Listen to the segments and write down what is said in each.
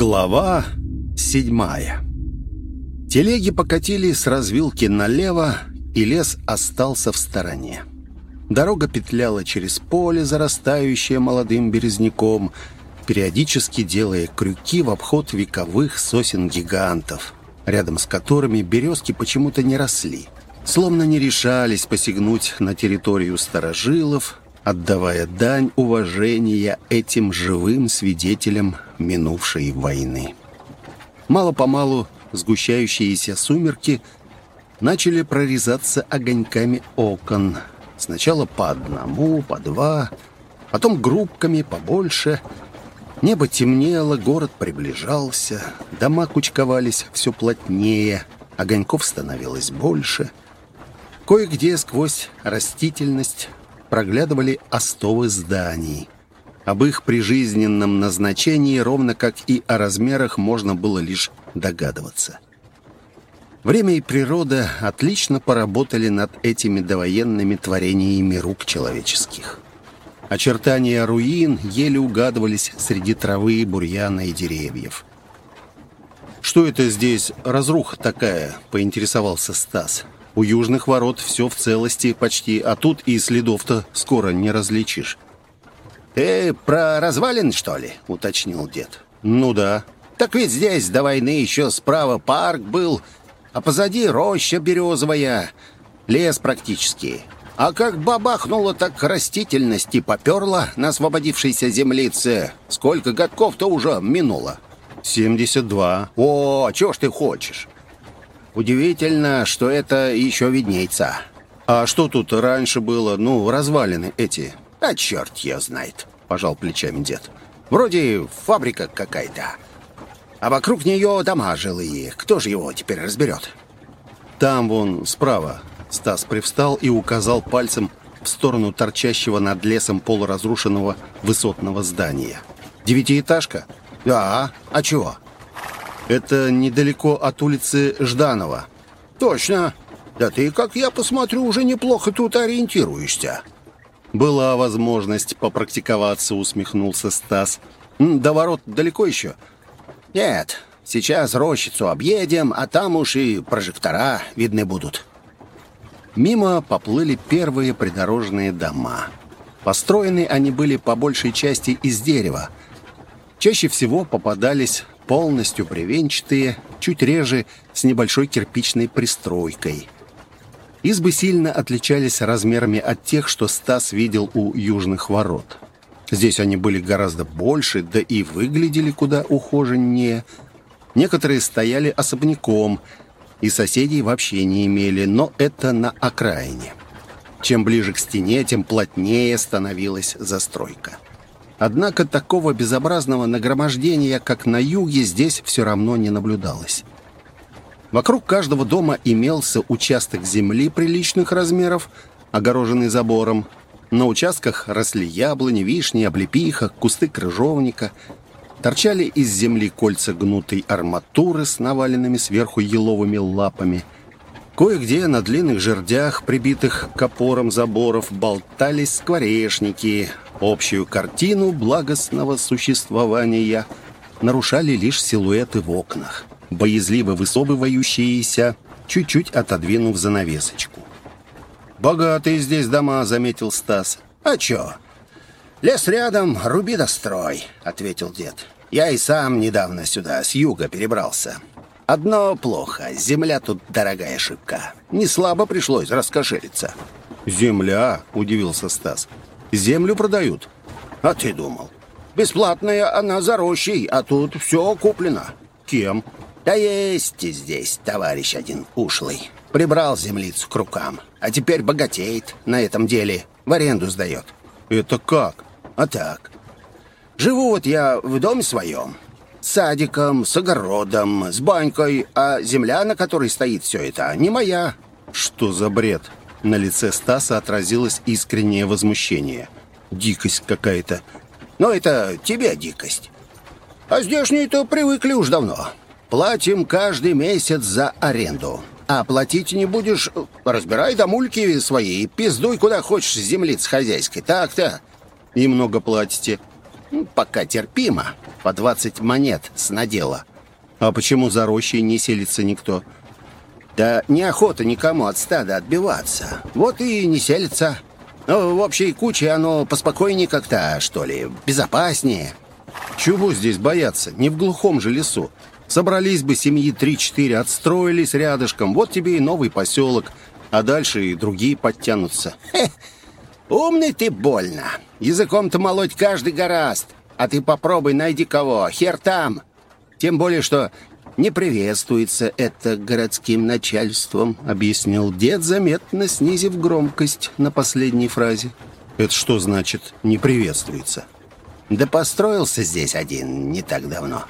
Глава седьмая Телеги покатили с развилки налево, и лес остался в стороне. Дорога петляла через поле, зарастающее молодым березняком, периодически делая крюки в обход вековых сосен-гигантов, рядом с которыми березки почему-то не росли, словно не решались посягнуть на территорию старожилов, отдавая дань уважения этим живым свидетелям минувшей войны. Мало-помалу сгущающиеся сумерки начали прорезаться огоньками окон. Сначала по одному, по два, потом группками побольше. Небо темнело, город приближался, дома кучковались все плотнее, огоньков становилось больше. Кое-где сквозь растительность проглядывали остовы зданий. Об их прижизненном назначении, ровно как и о размерах, можно было лишь догадываться. Время и природа отлично поработали над этими довоенными творениями рук человеческих. Очертания руин еле угадывались среди травы, бурьяна и деревьев. «Что это здесь разруха такая?» — поинтересовался Стас. У южных ворот все в целости почти, а тут и следов-то скоро не различишь. «Ты про развалин, что ли?» — уточнил дед. «Ну да». «Так ведь здесь до войны еще справа парк был, а позади роща березовая, лес практически. А как бабахнуло, так растительность поперла на освободившейся землице. Сколько годков-то уже минуло?» «Семьдесят два». «О, чего ж ты хочешь?» Удивительно, что это еще виднеется. А что тут раньше было? Ну, развалины эти. А черт ее знает, пожал плечами дед. Вроде фабрика какая-то. А вокруг нее дома жилые. Кто же его теперь разберет? Там вон, справа. Стас привстал и указал пальцем в сторону торчащего над лесом полуразрушенного высотного здания. «Девятиэтажка?» «Да. А чего?» Это недалеко от улицы Жданова. Точно. Да ты, как я посмотрю, уже неплохо тут ориентируешься. Была возможность попрактиковаться, усмехнулся Стас. До ворот далеко еще? Нет, сейчас рощицу объедем, а там уж и прожектора видны будут. Мимо поплыли первые придорожные дома. Построены они были по большей части из дерева. Чаще всего попадались полностью бревенчатые, чуть реже с небольшой кирпичной пристройкой. Избы сильно отличались размерами от тех, что Стас видел у южных ворот. Здесь они были гораздо больше, да и выглядели куда ухоженнее. Некоторые стояли особняком, и соседей вообще не имели, но это на окраине. Чем ближе к стене, тем плотнее становилась застройка. Однако такого безобразного нагромождения, как на юге, здесь все равно не наблюдалось. Вокруг каждого дома имелся участок земли приличных размеров, огороженный забором. На участках росли яблони, вишни, облепиха, кусты крыжовника. Торчали из земли кольца гнутой арматуры с наваленными сверху еловыми лапами. Кое-где на длинных жердях, прибитых к опорам заборов, болтались скворечники, Общую картину благостного существования нарушали лишь силуэты в окнах, боязливо высовывающиеся, чуть-чуть отодвинув занавесочку. «Богатые здесь дома», — заметил Стас. «А чё? Лес рядом, руби да строй», — ответил дед. «Я и сам недавно сюда, с юга, перебрался. Одно плохо, земля тут дорогая шибка. Не слабо пришлось раскошелиться». «Земля?» — удивился Стас. Землю продают. А ты думал? Бесплатная она за рощей, а тут все куплено. Кем? Да есть здесь товарищ один ушлый. Прибрал землицу к рукам, а теперь богатеет на этом деле. В аренду сдает. Это как? А так. Живу вот я в доме своем. Садиком, с огородом, с банькой, а земля, на которой стоит все это, не моя. Что за бред? На лице Стаса отразилось искреннее возмущение. Дикость какая-то. Но это тебе дикость. А здешние-то привыкли уж давно. Платим каждый месяц за аренду. А платить не будешь, разбирай домульки свои, пиздуй куда хочешь с землиц хозяйской. Так-то. И много платите. Пока терпимо. По двадцать монет с надела. А почему за рощей не селится никто? Да неохота никому от стада отбиваться. Вот и не селится. Ну, в общей куче оно поспокойнее как-то, что ли, безопаснее. Чего здесь бояться? Не в глухом же лесу. Собрались бы семьи три-четыре, отстроились рядышком. Вот тебе и новый поселок. А дальше и другие подтянутся. Хе, умный ты больно. Языком-то молоть каждый гораст. А ты попробуй, найди кого. Хер там. Тем более, что не приветствуется это городским начальством, объяснил дед, заметно снизив громкость на последней фразе. Это что значит «не приветствуется»? Да построился здесь один не так давно.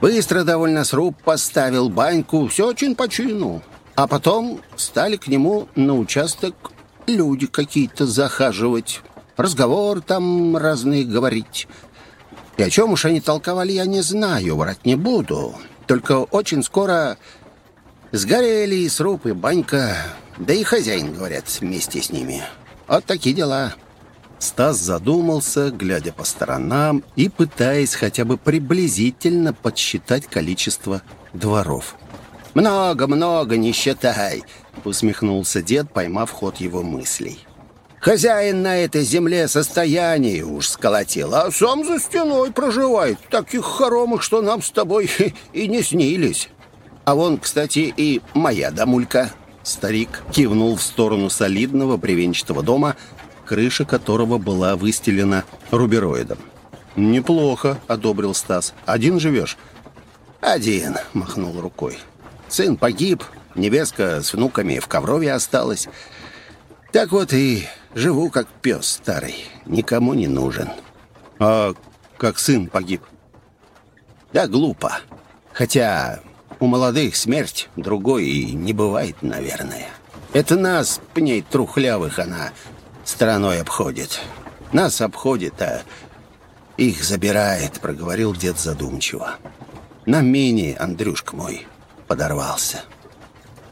Быстро довольно сруб поставил баньку, все очень по чину. А потом стали к нему на участок люди какие-то захаживать. Разговор там разные говорить. И о чем уж они толковали, я не знаю, врать не буду. Только очень скоро сгорели и сруб, и банька, да и хозяин, говорят, вместе с ними. Вот такие дела. Стас задумался, глядя по сторонам и пытаясь хотя бы приблизительно подсчитать количество дворов. «Много-много, не считай», — усмехнулся дед, поймав ход его мыслей. Хозяин на этой земле состояние уж сколотил, а сам за стеной проживает. Таких хоромах, что нам с тобой и не снились. А вон, кстати, и моя домулька». Старик кивнул в сторону солидного бревенчатого дома, крыша которого была выстелена рубероидом. «Неплохо», — одобрил Стас. «Один живешь?» «Один», — махнул рукой. «Сын погиб, невестка с внуками в Коврове осталась. Так вот и живу как пес старый, никому не нужен. А как сын погиб? Да глупо. Хотя у молодых смерть другой и не бывает, наверное. Это нас, пней трухлявых, она стороной обходит. Нас обходит, а их забирает, проговорил дед задумчиво. На мини, Андрюшка мой, подорвался.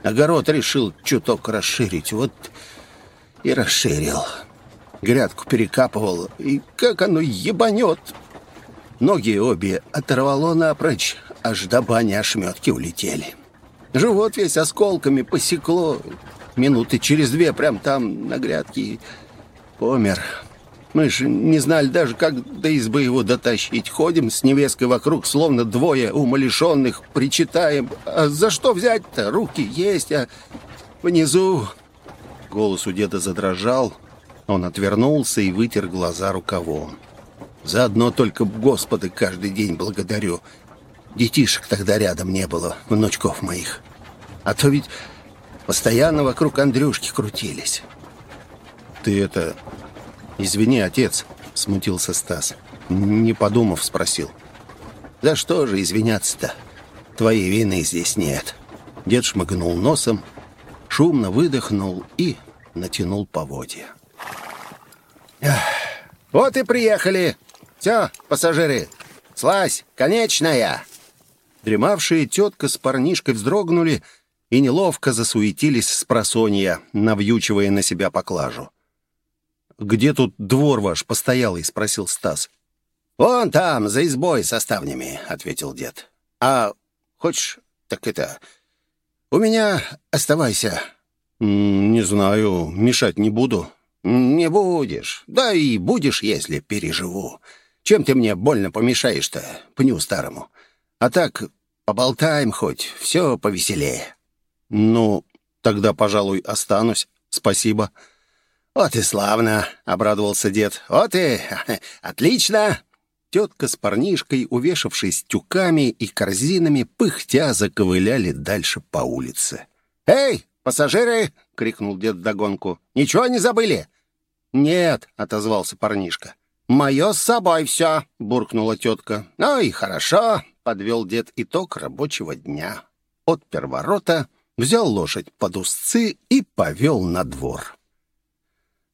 Огород решил чуток расширить. Вот и расширил. Грядку перекапывал, и как оно ебанет. Ноги обе оторвало напрочь, аж до бани ошметки улетели. Живот весь осколками посекло. Минуты через две прям там на грядке помер. Мы же не знали даже, как до избы его дотащить. Ходим с невесткой вокруг, словно двое умалишенных, причитаем. А за что взять-то? Руки есть, а внизу Голос у деда задрожал. Он отвернулся и вытер глаза рукавом. «Заодно только Господа каждый день благодарю. Детишек тогда рядом не было, внучков моих. А то ведь постоянно вокруг Андрюшки крутились». «Ты это... Извини, отец», — смутился Стас. Не подумав, спросил. «За что же извиняться-то? Твоей вины здесь нет». Дед шмыгнул носом, шумно выдохнул и натянул поводья. «Вот и приехали! Все, пассажиры, слазь, конечная!» Дремавшие тетка с парнишкой вздрогнули и неловко засуетились с просонья, навьючивая на себя поклажу. «Где тут двор ваш постоялый?» — спросил Стас. «Вон там, за избой со ставнями», — ответил дед. «А хочешь, так это... У меня оставайся. «Не знаю, мешать не буду». «Не будешь. Да и будешь, если переживу. Чем ты мне больно помешаешь-то, пню старому? А так поболтаем хоть, все повеселее». «Ну, тогда, пожалуй, останусь. Спасибо». «Вот и славно», — обрадовался дед. «Вот и отлично». Тетка с парнишкой, увешавшись тюками и корзинами, пыхтя заковыляли дальше по улице. «Эй, «Пассажиры!» — крикнул дед вдогонку. «Ничего не забыли?» «Нет», — отозвался парнишка. «Мое с собой все», — буркнула тетка. «Ну и хорошо», — подвел дед итог рабочего дня. Отпер ворота, взял лошадь под узцы и повел на двор.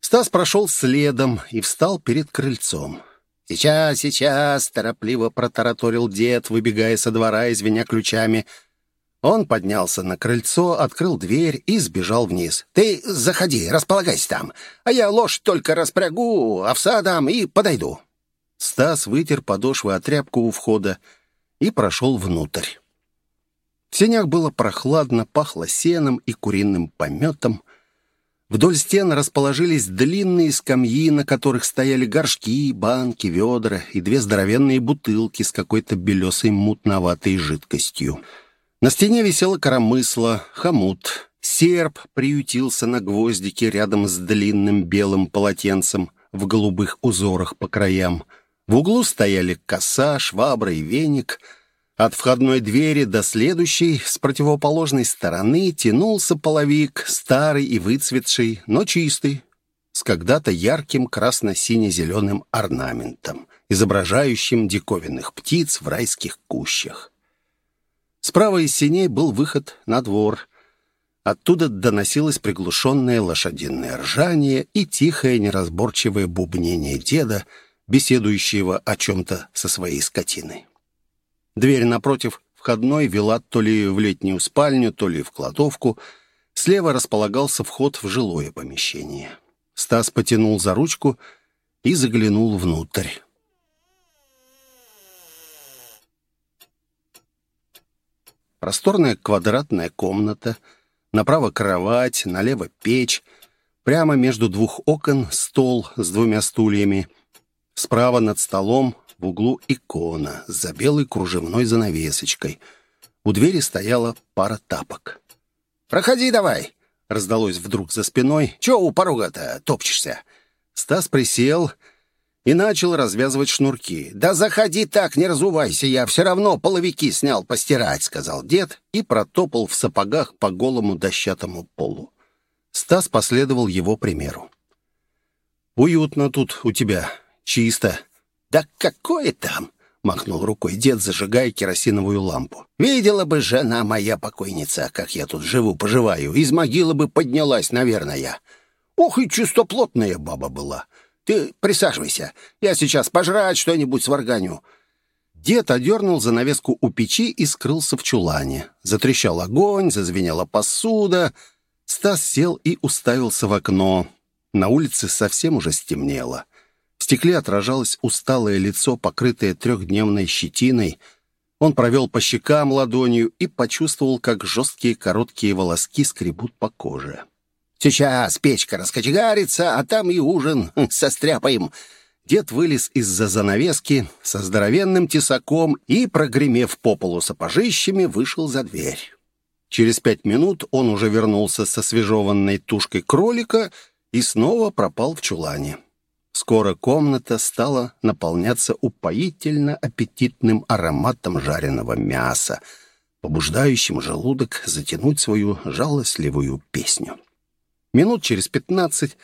Стас прошел следом и встал перед крыльцом. «Сейчас, сейчас!» — торопливо протараторил дед, выбегая со двора, извиня ключами — он поднялся на крыльцо, открыл дверь и сбежал вниз. «Ты заходи, располагайся там, а я лошадь только распрягу, овса дам и подойду». Стас вытер подошвы от тряпку у входа и прошел внутрь. В сенях было прохладно, пахло сеном и куриным пометом. Вдоль стен расположились длинные скамьи, на которых стояли горшки, банки, ведра и две здоровенные бутылки с какой-то белесой мутноватой жидкостью. На стене висело коромысло, хомут. Серп приютился на гвоздике рядом с длинным белым полотенцем в голубых узорах по краям. В углу стояли коса, швабра и веник — от входной двери до следующей, с противоположной стороны, тянулся половик, старый и выцветший, но чистый, с когда-то ярким красно-сине-зеленым орнаментом, изображающим диковинных птиц в райских кущах. Справа из синей был выход на двор. Оттуда доносилось приглушенное лошадиное ржание и тихое неразборчивое бубнение деда, беседующего о чем-то со своей скотиной. Дверь напротив входной вела то ли в летнюю спальню, то ли в кладовку. Слева располагался вход в жилое помещение. Стас потянул за ручку и заглянул внутрь. Просторная квадратная комната, направо кровать, налево печь, прямо между двух окон стол с двумя стульями, справа над столом в углу икона за белой кружевной занавесочкой. У двери стояла пара тапок. «Проходи давай!» — раздалось вдруг за спиной. «Чего у порога-то топчешься?» Стас присел и начал развязывать шнурки. «Да заходи так, не разувайся, я все равно половики снял постирать», — сказал дед и протопал в сапогах по голому дощатому полу. Стас последовал его примеру. «Уютно тут у тебя, чисто», «Да какое там?» — махнул рукой дед, зажигая керосиновую лампу. «Видела бы жена моя покойница, как я тут живу-поживаю. Из могилы бы поднялась, наверное. Ох, и чистоплотная баба была. Ты присаживайся, я сейчас пожрать что-нибудь сварганю». Дед одернул занавеску у печи и скрылся в чулане. Затрещал огонь, зазвенела посуда. Стас сел и уставился в окно. На улице совсем уже стемнело. В стекле отражалось усталое лицо, покрытое трехдневной щетиной. Он провел по щекам ладонью и почувствовал, как жесткие короткие волоски скребут по коже. «Сейчас печка раскочегарится, а там и ужин состряпаем». Дед вылез из-за занавески со здоровенным тесаком и, прогремев по полу сапожищами, вышел за дверь. Через пять минут он уже вернулся со свежеванной тушкой кролика и снова пропал в чулане. Скоро комната стала наполняться упоительно аппетитным ароматом жареного мяса, побуждающим желудок затянуть свою жалостливую песню. Минут через пятнадцать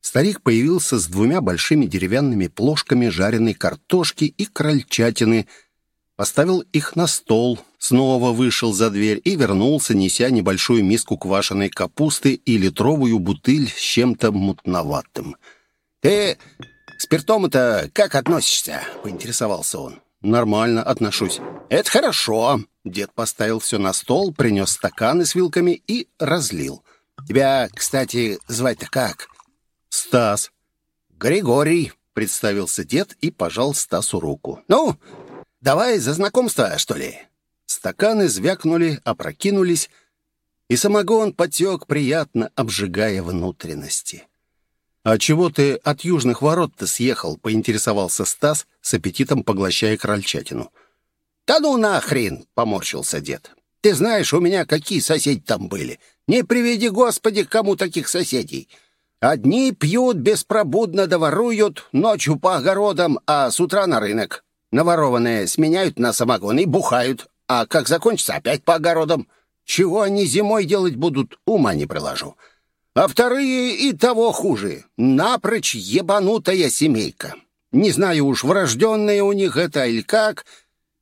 старик появился с двумя большими деревянными плошками жареной картошки и крольчатины, поставил их на стол, снова вышел за дверь и вернулся, неся небольшую миску квашеной капусты и литровую бутыль с чем-то мутноватым — «Ты спиртом-то как относишься?» — поинтересовался он. «Нормально отношусь». «Это хорошо». Дед поставил все на стол, принес стаканы с вилками и разлил. «Тебя, кстати, звать-то как?» «Стас». «Григорий», — представился дед и пожал Стасу руку. «Ну, давай за знакомство, что ли?» Стаканы звякнули, опрокинулись, и самогон потек, приятно обжигая внутренности. «А чего ты от южных ворот-то съехал?» — поинтересовался Стас, с аппетитом поглощая крольчатину. «Да ну нахрен!» — поморщился дед. «Ты знаешь, у меня какие соседи там были. Не приведи, Господи, кому таких соседей. Одни пьют беспробудно да воруют, ночью по огородам, а с утра на рынок. Наворованные сменяют на самогон и бухают, а как закончится, опять по огородам. Чего они зимой делать будут, ума не приложу а вторые и того хуже. Напрочь ебанутая семейка. Не знаю уж, врожденная у них это или как,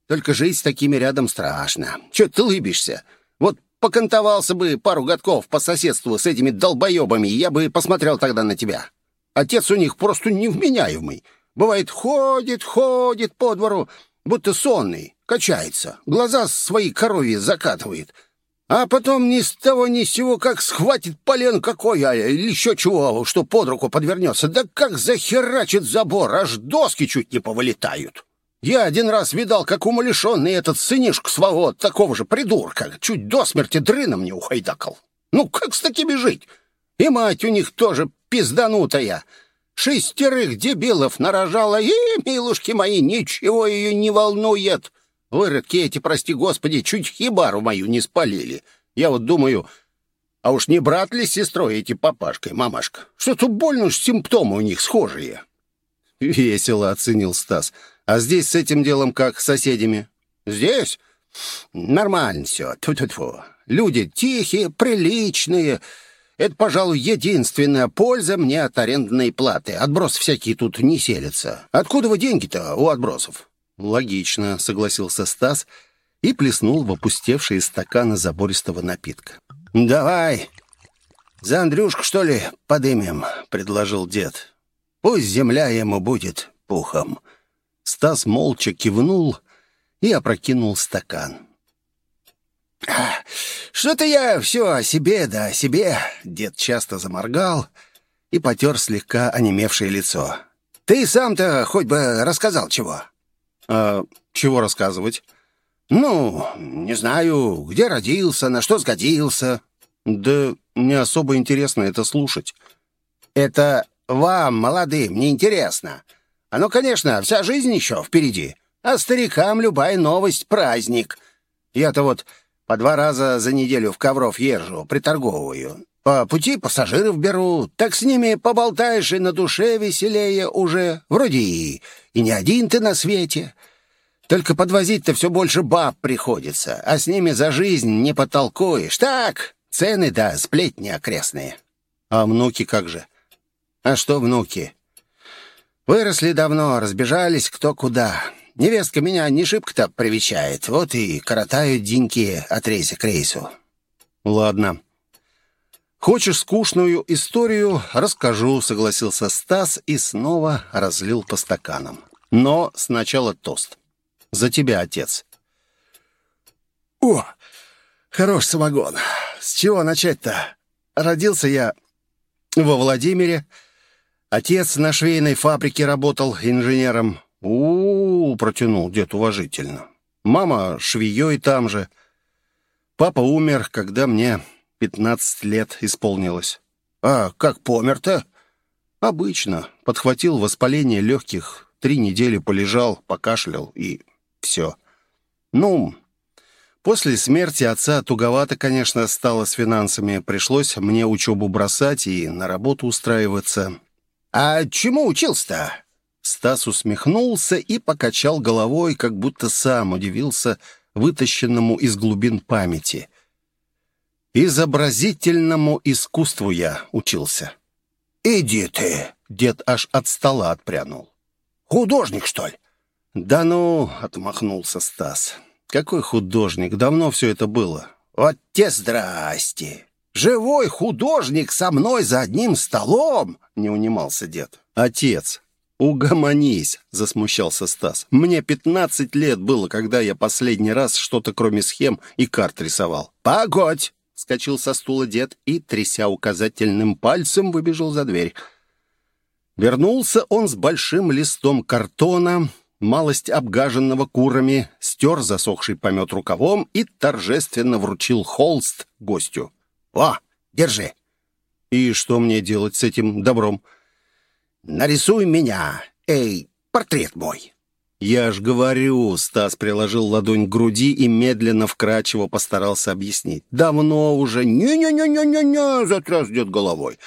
только жить с такими рядом страшно. Че ты лыбишься? Вот покантовался бы пару годков по соседству с этими долбоебами, я бы посмотрел тогда на тебя. Отец у них просто невменяемый. Бывает, ходит, ходит по двору, будто сонный, качается, глаза свои коровьи закатывает — А потом ни с того ни с сего, как схватит полен какой, а или еще чего, что под руку подвернется, да как захерачит забор, аж доски чуть не повылетают. Я один раз видал, как умалишенный этот сынишку своего такого же придурка чуть до смерти дрыном не ухайдакал. Ну, как с такими жить? И мать у них тоже пизданутая. Шестерых дебилов нарожала, и, милушки мои, ничего ее не волнует. Выродки эти, прости господи, чуть хибару мою не спалили. Я вот думаю, а уж не брат ли с сестрой эти папашкой, мамашка? Что-то больно уж симптомы у них схожие. Весело оценил Стас. А здесь с этим делом как, с соседями? Здесь? Нормально все. Тьфу-тьфу-тьфу. Люди тихие, приличные. Это, пожалуй, единственная польза мне от арендной платы. Отброс всякие тут не селятся. Откуда вы деньги-то у отбросов? «Логично», — согласился Стас и плеснул в опустевшие стаканы забористого напитка. «Давай, за Андрюшку, что ли, подымем?» — предложил дед. «Пусть земля ему будет пухом». Стас молча кивнул и опрокинул стакан. «Что-то я все о себе да о себе», — дед часто заморгал и потер слегка онемевшее лицо. «Ты сам-то хоть бы рассказал чего?» «А чего рассказывать?» «Ну, не знаю, где родился, на что сгодился». «Да не особо интересно это слушать». «Это вам, молодым, не интересно. Оно, конечно, вся жизнь еще впереди. А старикам любая новость — праздник. Я-то вот по два раза за неделю в Ковров езжу, приторговываю. По пути пассажиров беру, так с ними поболтаешь, и на душе веселее уже. Вроде и, и не один ты на свете. Только подвозить-то все больше баб приходится, а с ними за жизнь не потолкуешь. Так, цены да сплетни окрестные. А внуки как же? А что внуки? Выросли давно, разбежались кто куда. Невестка меня не шибко-то привечает, вот и коротают деньки от рейса к рейсу. Ладно. Хочешь скучную историю? Расскажу, согласился Стас и снова разлил по стаканам. Но сначала тост. За тебя, отец». «О, хорош самогон. С чего начать-то? Родился я во Владимире. Отец на швейной фабрике работал инженером. у, -у, -у протянул дед уважительно. «Мама швеей там же. Папа умер, когда мне пятнадцать лет исполнилось». «А как помер-то?» «Обычно. Подхватил воспаление легких, три недели полежал, покашлял и все. Ну, после смерти отца туговато, конечно, стало с финансами. Пришлось мне учебу бросать и на работу устраиваться. «А чему учился-то?» Стас усмехнулся и покачал головой, как будто сам удивился вытащенному из глубин памяти. «Изобразительному искусству я учился». «Иди ты!» — дед аж от стола отпрянул. «Художник, что ли?» «Да ну!» — отмахнулся Стас. «Какой художник? Давно все это было». «Вот те здрасте! Живой художник со мной за одним столом!» — не унимался дед. «Отец, угомонись!» — засмущался Стас. «Мне пятнадцать лет было, когда я последний раз что-то кроме схем и карт рисовал». «Погодь!» — скочил со стула дед и, тряся указательным пальцем, выбежал за дверь. Вернулся он с большим листом картона, малость обгаженного курами, стер засохший помет рукавом и торжественно вручил холст гостю. «О, держи!» «И что мне делать с этим добром?» «Нарисуй меня! Эй, портрет мой!» «Я ж говорю!» — Стас приложил ладонь к груди и медленно, вкрадчиво постарался объяснить. «Давно уже...» «Не-не-не-не-не-не!» — затряс дед головой.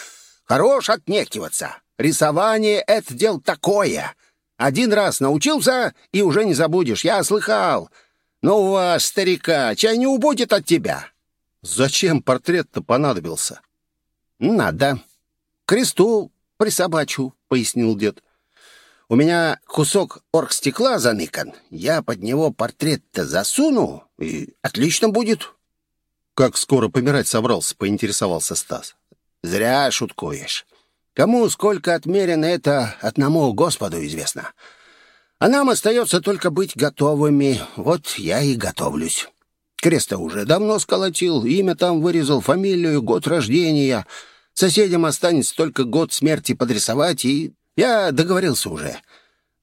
«Хорош отнекиваться! Рисование — это дело такое! Один раз научился, и уже не забудешь. Я слыхал. Но у вас, старика, чай не убудет от тебя. Зачем портрет-то понадобился? Надо. Кресту присобачу, пояснил дед. У меня кусок оргстекла заныкан. Я под него портрет-то засуну, и отлично будет. Как скоро помирать собрался, поинтересовался Стас. Зря шуткуешь. Кому сколько отмерено, это одному Господу известно. А нам остается только быть готовыми. Вот я и готовлюсь. Креста уже давно сколотил, имя там вырезал, фамилию, год рождения. Соседям останется только год смерти подрисовать, и я договорился уже.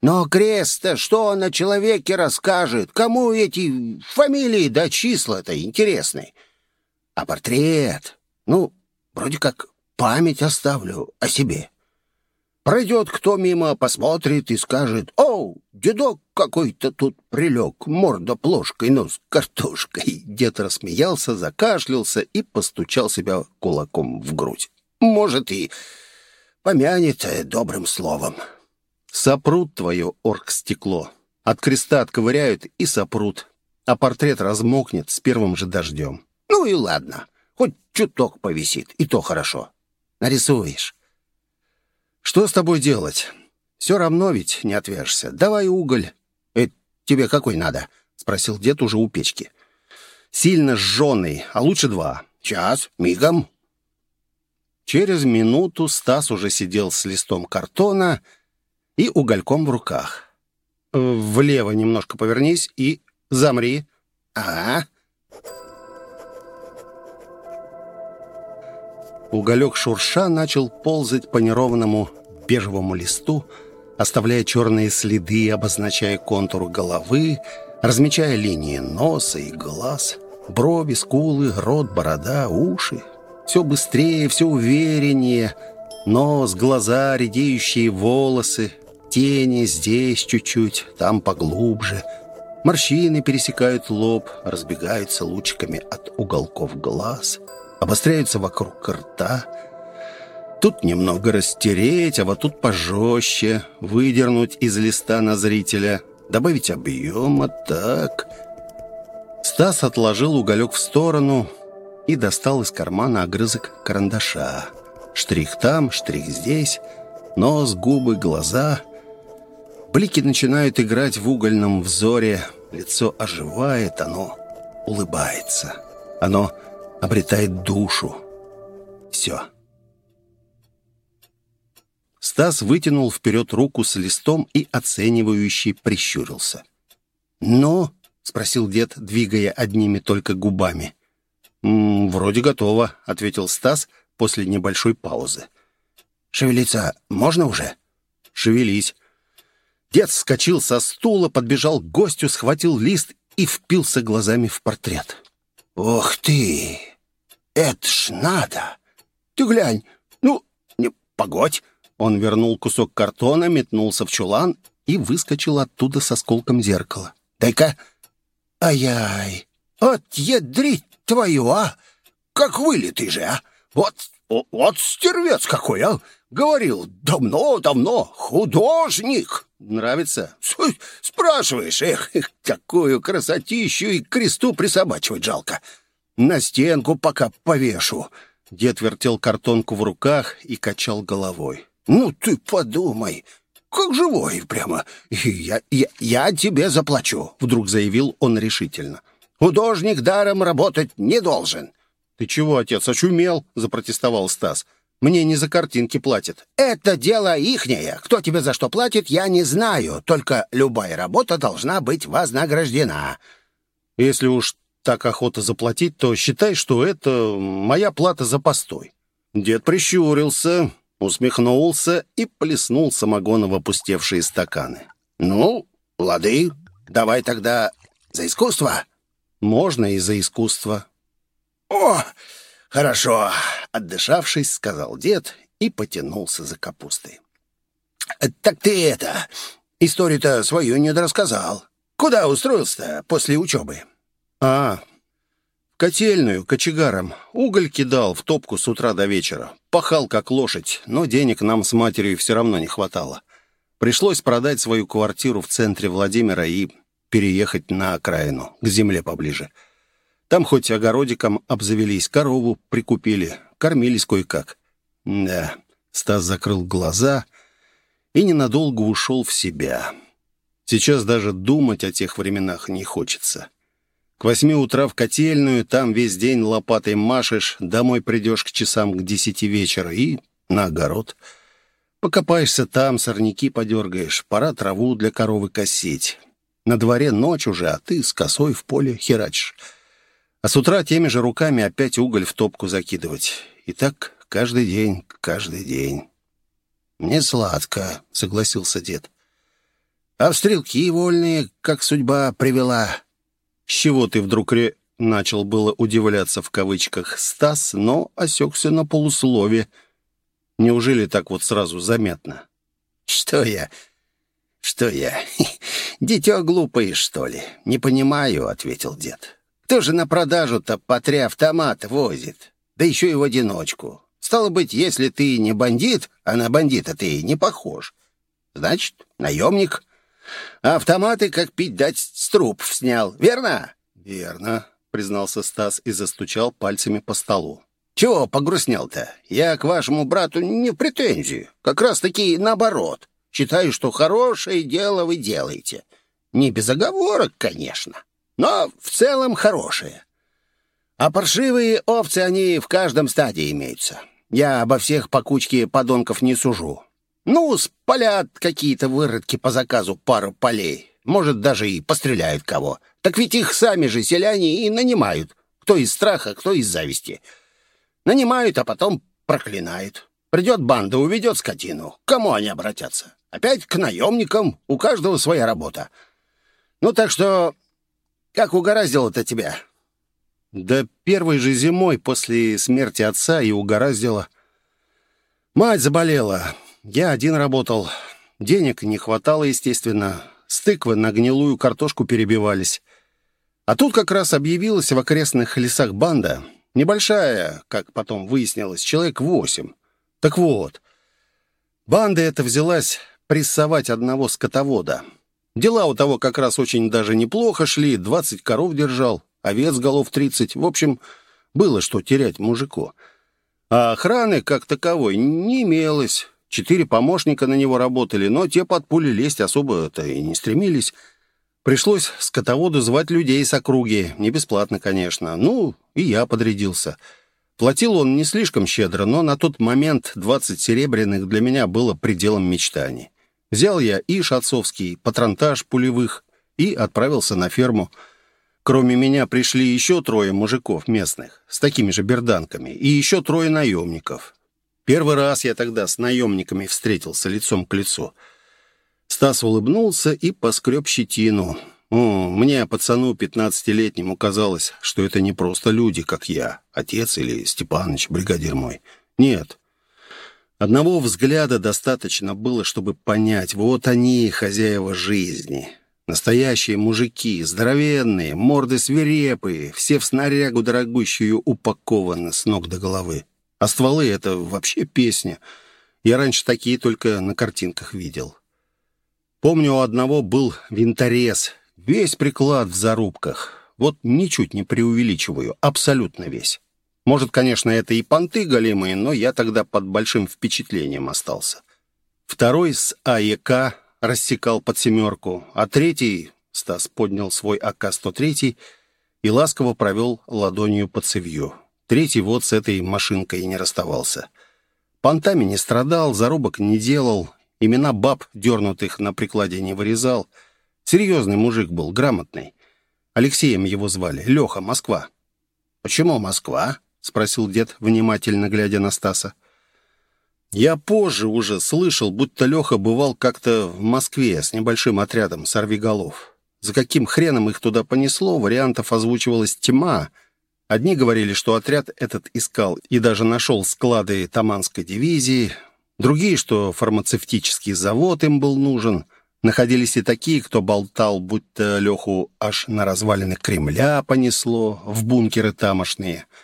Но крест-то что он о человеке расскажет? Кому эти фамилии да числа-то интересны? А портрет? Ну, вроде как память оставлю о себе. Пройдет кто мимо, посмотрит и скажет, «О, дедок какой-то тут прилег, морда плошкой, нос картошкой». Дед рассмеялся, закашлялся и постучал себя кулаком в грудь. Может, и помянет добрым словом. Сопрут твое оргстекло. От креста отковыряют и сопрут, а портрет размокнет с первым же дождем. Ну и ладно, хоть чуток повисит, и то хорошо. Нарисуешь. Что с тобой делать? Все равно ведь не отвяжешься. Давай уголь. Это тебе какой надо? Спросил дед уже у печки. Сильно сжженный, а лучше два. Час, мигом. Через минуту Стас уже сидел с листом картона и угольком в руках. «Влево немножко повернись и замри». «Ага». Уголек шурша начал ползать по неровному бежевому листу, оставляя черные следы, обозначая контур головы, размечая линии носа и глаз, брови, скулы, рот, борода, уши. Все быстрее, все увереннее. Нос, глаза, редеющие волосы, Тени здесь чуть-чуть, там поглубже. Морщины пересекают лоб, разбегаются лучиками от уголков глаз, обостряются вокруг рта. Тут немного растереть, а вот тут пожестче, выдернуть из листа на зрителя, добавить объема, так... Стас отложил уголек в сторону и достал из кармана огрызок карандаша. Штрих там, штрих здесь, нос, губы, глаза — Блики начинают играть в угольном взоре, лицо оживает, оно улыбается. Оно обретает душу. Все. Стас вытянул вперед руку с листом и оценивающий прищурился. «Ну?» — спросил дед, двигая одними только губами. «М -м, «Вроде готово», — ответил Стас после небольшой паузы. «Шевелиться можно уже?» «Шевелись». Дед вскочил со стула, подбежал к гостю, схватил лист и впился глазами в портрет. «Ух ты! Это ж надо! Ты глянь! Ну, не погодь!» Он вернул кусок картона, метнулся в чулан и выскочил оттуда с осколком зеркала. «Дай-ка! Ай-яй! От ядрить твою, а! Как вылитый же, а! Вот, вот стервец какой, а! Говорил, давно-давно, художник!» Нравится? Спрашиваешь, эх, какую красотищу и кресту присобачивать жалко. На стенку пока повешу. Дед вертел картонку в руках и качал головой. Ну ты подумай, как живой прямо. Я, я, я тебе заплачу, вдруг заявил он решительно. Художник даром работать не должен. Ты чего, отец, очумел? запротестовал Стас. Мне не за картинки платят». «Это дело ихнее. Кто тебе за что платит, я не знаю. Только любая работа должна быть вознаграждена». «Если уж так охота заплатить, то считай, что это моя плата за постой». Дед прищурился, усмехнулся и плеснул самогона в опустевшие стаканы. «Ну, лады, давай тогда за искусство». «Можно и за искусство». «О, «Хорошо», — отдышавшись, сказал дед и потянулся за капустой. «Так ты это, историю-то свою не рассказал. Куда устроился-то после учебы?» «А, в котельную, кочегаром. Уголь кидал в топку с утра до вечера. Пахал, как лошадь, но денег нам с матерью все равно не хватало. Пришлось продать свою квартиру в центре Владимира и переехать на окраину, к земле поближе». Там хоть огородиком обзавелись, корову прикупили, кормились кое-как. Да, Стас закрыл глаза и ненадолго ушел в себя. Сейчас даже думать о тех временах не хочется. К восьми утра в котельную, там весь день лопатой машешь, домой придешь к часам к десяти вечера и на огород. Покопаешься там, сорняки подергаешь, пора траву для коровы косить. На дворе ночь уже, а ты с косой в поле херачишь. А с утра теми же руками опять уголь в топку закидывать. И так каждый день, каждый день. «Не сладко», — согласился дед. «А в стрелки вольные, как судьба привела». «С чего ты вдруг ре...» — начал было удивляться в кавычках Стас, но осекся на полуслове. «Неужели так вот сразу заметно?» «Что я? Что я? Дитё глупое, что ли? Не понимаю», — ответил дед. «Кто же на продажу-то по три автомата возит? Да еще и в одиночку. Стало быть, если ты не бандит, а на бандита ты не похож, значит, наемник. А автоматы, как пить дать, с трупов снял, верно?» «Верно», — признался Стас и застучал пальцами по столу. «Чего погрустнел-то? Я к вашему брату не в претензии. Как раз-таки наоборот. Считаю, что хорошее дело вы делаете. Не без оговорок, конечно, но в целом хорошее. А паршивые овцы, они в каждом стадии имеются. Я обо всех по кучке подонков не сужу. Ну, спалят какие-то выродки по заказу пару полей. Может, даже и постреляют кого. Так ведь их сами же селяне и нанимают. Кто из страха, кто из зависти. Нанимают, а потом проклинают. Придет банда, уведет скотину. К кому они обратятся? Опять к наемникам. У каждого своя работа. Ну, так что... Как угораздило-то тебя? Да первой же зимой после смерти отца и угораздило. Мать заболела. Я один работал. Денег не хватало, естественно. С тыквы на гнилую картошку перебивались. А тут как раз объявилась в окрестных лесах банда. Небольшая, как потом выяснилось, человек восемь. Так вот, банда эта взялась прессовать одного скотовода. Дела у того как раз очень даже неплохо шли, двадцать коров держал овец голов тридцать. В общем, было что терять мужику. А охраны, как таковой, не имелось. Четыре помощника на него работали, но те под пули лезть особо-то и не стремились. Пришлось скотоводу звать людей с округи. Не бесплатно, конечно. Ну, и я подрядился. Платил он не слишком щедро, но на тот момент 20 серебряных для меня было пределом мечтаний. Взял я и шацовский патронтаж пулевых и отправился на ферму. Кроме меня пришли еще трое мужиков местных с такими же берданками и еще трое наемников. Первый раз я тогда с наемниками встретился лицом к лицу. Стас улыбнулся и поскреб щетину. О, мне, пацану пятнадцатилетнему, казалось, что это не просто люди, как я, отец или Степаныч, бригадир мой. Нет. Одного взгляда достаточно было, чтобы понять, вот они, хозяева жизни. Настоящие мужики, здоровенные, морды свирепые, все в снарягу дорогущую упакованы с ног до головы. А стволы — это вообще песня. Я раньше такие только на картинках видел. Помню, у одного был винторез, весь приклад в зарубках. Вот ничуть не преувеличиваю, абсолютно весь. Может, конечно, это и понты голимые, но я тогда под большим впечатлением остался. Второй с АЕК рассекал под семерку, а третий, Стас поднял свой АК-103 и ласково провел ладонью по цевью. Третий вот с этой машинкой не расставался. Понтами не страдал, зарубок не делал, имена баб, дернутых на прикладе, не вырезал. Серьезный мужик был, грамотный. Алексеем его звали, Леха, Москва. «Почему Москва?» — спросил дед, внимательно глядя на Стаса. Я позже уже слышал, будто Леха бывал как-то в Москве с небольшим отрядом сорвиголов. За каким хреном их туда понесло, вариантов озвучивалась тьма. Одни говорили, что отряд этот искал и даже нашел склады Таманской дивизии, другие, что фармацевтический завод им был нужен. Находились и такие, кто болтал, будто Леху аж на развалины Кремля понесло, в бункеры тамошние —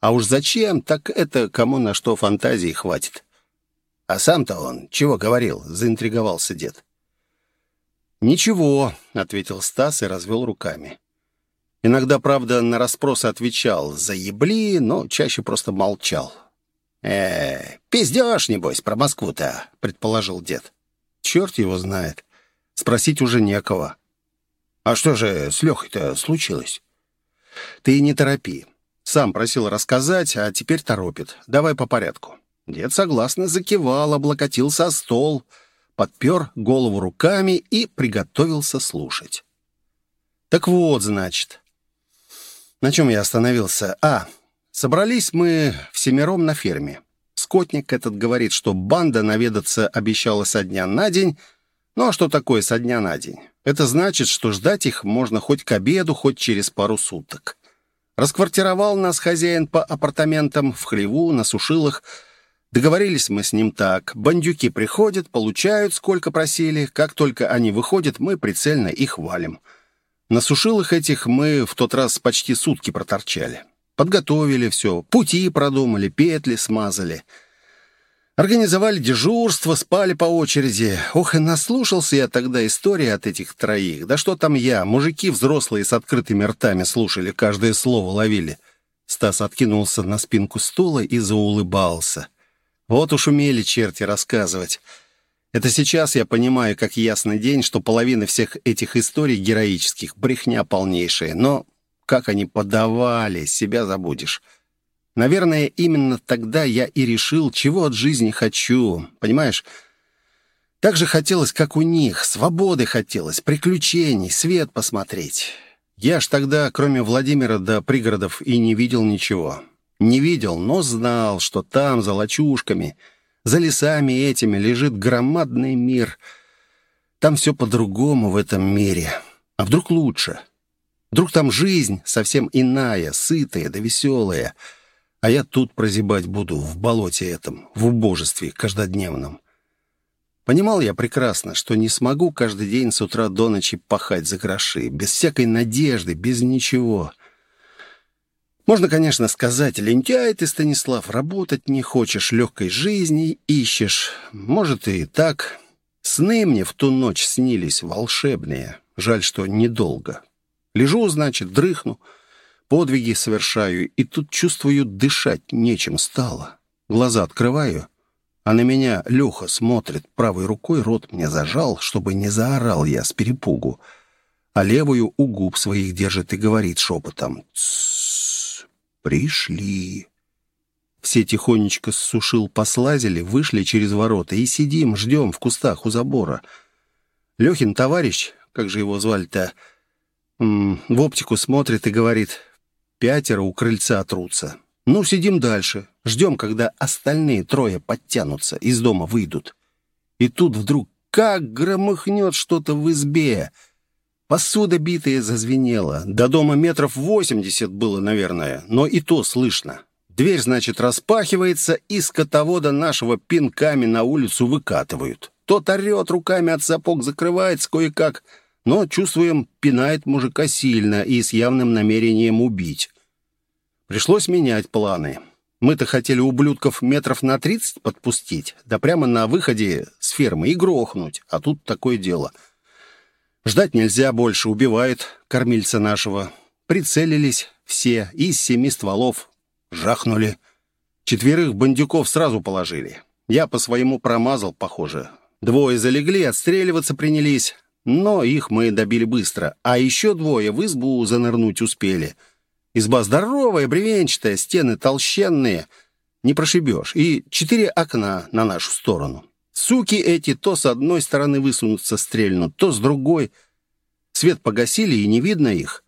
а уж зачем, так это кому на что фантазии хватит. А сам-то он чего говорил, заинтриговался дед. «Ничего», — ответил Стас и развел руками. Иногда, правда, на расспросы отвечал «заебли», но чаще просто молчал. «Э, пиздешь, небось, про Москву-то», — предположил дед. «Черт его знает. Спросить уже некого». «А что же с Лехой-то случилось?» «Ты не торопи. Сам просил рассказать, а теперь торопит. Давай по порядку. Дед согласно закивал, облокотился о стол, подпер голову руками и приготовился слушать. Так вот, значит. На чем я остановился? А, собрались мы всемиром на ферме. Скотник этот говорит, что банда наведаться обещала со дня на день. Ну а что такое со дня на день? Это значит, что ждать их можно хоть к обеду, хоть через пару суток. Расквартировал нас хозяин по апартаментам в хлеву, на сушилах. Договорились мы с ним так. Бандюки приходят, получают, сколько просили. Как только они выходят, мы прицельно их валим. На сушилах этих мы в тот раз почти сутки проторчали. Подготовили все, пути продумали, петли смазали. Организовали дежурство, спали по очереди. Ох, и наслушался я тогда истории от этих троих. Да что там я, мужики взрослые с открытыми ртами слушали, каждое слово ловили. Стас откинулся на спинку стула и заулыбался. Вот уж умели черти рассказывать. Это сейчас я понимаю, как ясный день, что половина всех этих историй героических — брехня полнейшая. Но как они подавали, себя забудешь. Наверное, именно тогда я и решил, чего от жизни хочу. Понимаешь? Так же хотелось, как у них. Свободы хотелось, приключений, свет посмотреть. Я ж тогда, кроме Владимира до пригородов, и не видел ничего. Не видел, но знал, что там, за лачушками, за лесами этими, лежит громадный мир. Там все по-другому в этом мире. А вдруг лучше? Вдруг там жизнь совсем иная, сытая да веселая — а я тут прозябать буду, в болоте этом, в убожестве каждодневном. Понимал я прекрасно, что не смогу каждый день с утра до ночи пахать за гроши, без всякой надежды, без ничего. Можно, конечно, сказать, лентяй ты, Станислав, работать не хочешь, легкой жизни ищешь. Может, и так. Сны мне в ту ночь снились волшебные. Жаль, что недолго. Лежу, значит, дрыхну — подвиги совершаю, и тут чувствую, дышать нечем стало. Глаза открываю, а на меня Леха смотрит правой рукой, рот мне зажал, чтобы не заорал я с перепугу, а левую у губ своих держит и говорит шепотом «Тссс, пришли». Все тихонечко сушил послазили, вышли через ворота и сидим, ждем в кустах у забора. Лехин товарищ, как же его звали-то, в оптику смотрит и говорит Пятеро у крыльца трутся. Ну, сидим дальше. Ждем, когда остальные трое подтянутся, из дома выйдут. И тут вдруг как громыхнет что-то в избе. Посуда битая зазвенела. До дома метров восемьдесят было, наверное, но и то слышно. Дверь, значит, распахивается, и скотовода нашего пинками на улицу выкатывают. Тот орет, руками от сапог закрывается кое-как, но, чувствуем, пинает мужика сильно и с явным намерением убить. Пришлось менять планы. Мы-то хотели ублюдков метров на тридцать подпустить, да прямо на выходе с фермы и грохнуть, а тут такое дело. Ждать нельзя больше, убивает кормильца нашего. Прицелились все, из семи стволов жахнули. Четверых бандюков сразу положили. Я по своему промазал, похоже. Двое залегли, отстреливаться принялись. Но их мы добили быстро, а еще двое в избу занырнуть успели. Изба здоровая, бревенчатая, стены толщенные, не прошибешь, и четыре окна на нашу сторону. Суки эти то с одной стороны высунутся, стрельнут, то с другой. Свет погасили, и не видно их.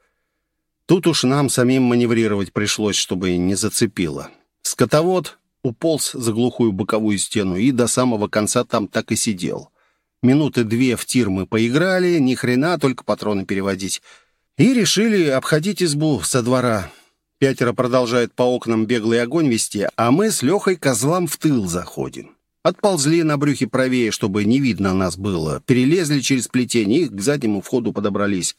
Тут уж нам самим маневрировать пришлось, чтобы не зацепило. Скотовод уполз за глухую боковую стену и до самого конца там так и сидел. Минуты две в тир мы поиграли, ни хрена, только патроны переводить. И решили обходить избу со двора. Пятеро продолжают по окнам беглый огонь вести, а мы с Лехой козлам в тыл заходим. Отползли на брюхе правее, чтобы не видно нас было. Перелезли через плетень и к заднему входу подобрались.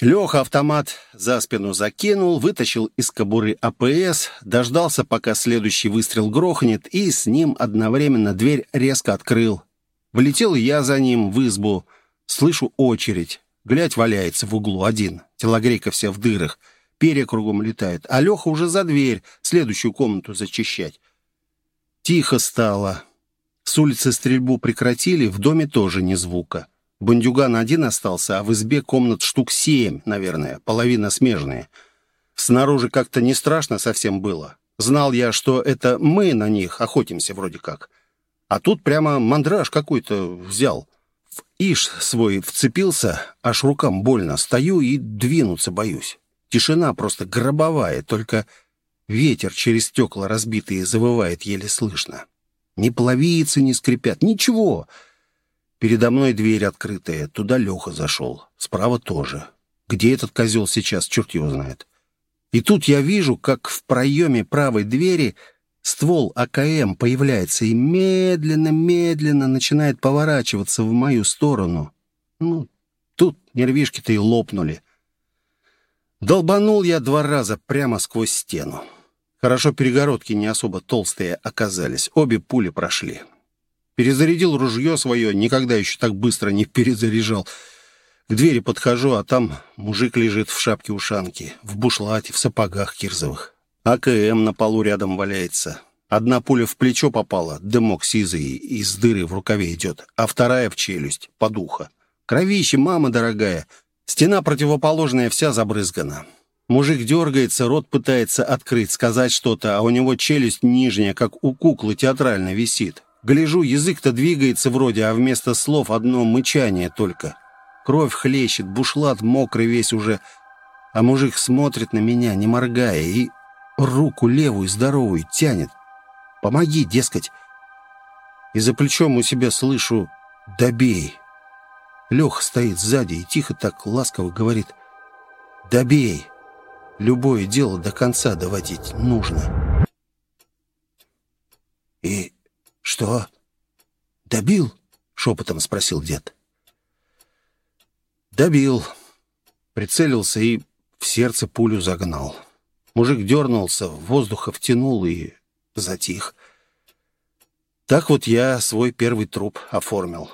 Леха автомат за спину закинул, вытащил из кобуры АПС, дождался, пока следующий выстрел грохнет, и с ним одновременно дверь резко открыл. Влетел я за ним в избу. Слышу очередь. Глядь, валяется в углу один. Телогрейка вся в дырах. Перья кругом летает. А Леха уже за дверь, следующую комнату зачищать. Тихо стало. С улицы стрельбу прекратили, в доме тоже ни звука. Бандюган один остался, а в избе комнат штук семь, наверное, половина смежные. Снаружи как-то не страшно совсем было. Знал я, что это мы на них охотимся вроде как. А тут прямо мандраж какой-то взял. В иш свой вцепился, аж рукам больно. Стою и двинуться боюсь. Тишина просто гробовая, только ветер через стекла разбитые завывает еле слышно. Ни половицы не скрипят, ничего. Передо мной дверь открытая, туда Леха зашел. Справа тоже. Где этот козел сейчас, черт его знает. И тут я вижу, как в проеме правой двери ствол АКМ появляется и медленно-медленно начинает поворачиваться в мою сторону. Ну, тут нервишки-то и лопнули. Долбанул я два раза прямо сквозь стену. Хорошо перегородки не особо толстые оказались. Обе пули прошли. Перезарядил ружье свое, никогда еще так быстро не перезаряжал. К двери подхожу, а там мужик лежит в шапке-ушанке, в бушлате, в сапогах кирзовых. АКМ на полу рядом валяется. Одна пуля в плечо попала, дымок сизый из дыры в рукаве идет, а вторая в челюсть, под ухо. Кровище, мама дорогая. Стена противоположная вся забрызгана. Мужик дергается, рот пытается открыть, сказать что-то, а у него челюсть нижняя, как у куклы театрально висит. Гляжу, язык-то двигается вроде, а вместо слов одно мычание только. Кровь хлещет, бушлат мокрый весь уже. А мужик смотрит на меня, не моргая, и руку левую здоровую тянет. «Помоги, дескать». И за плечом у себя слышу «Добей». Леха стоит сзади и тихо так ласково говорит «Добей». Любое дело до конца доводить нужно. «И что, добил?» — шепотом спросил дед. «Добил». Прицелился и в сердце пулю загнал. Мужик дернулся, воздуха втянул и затих. Так вот я свой первый труп оформил.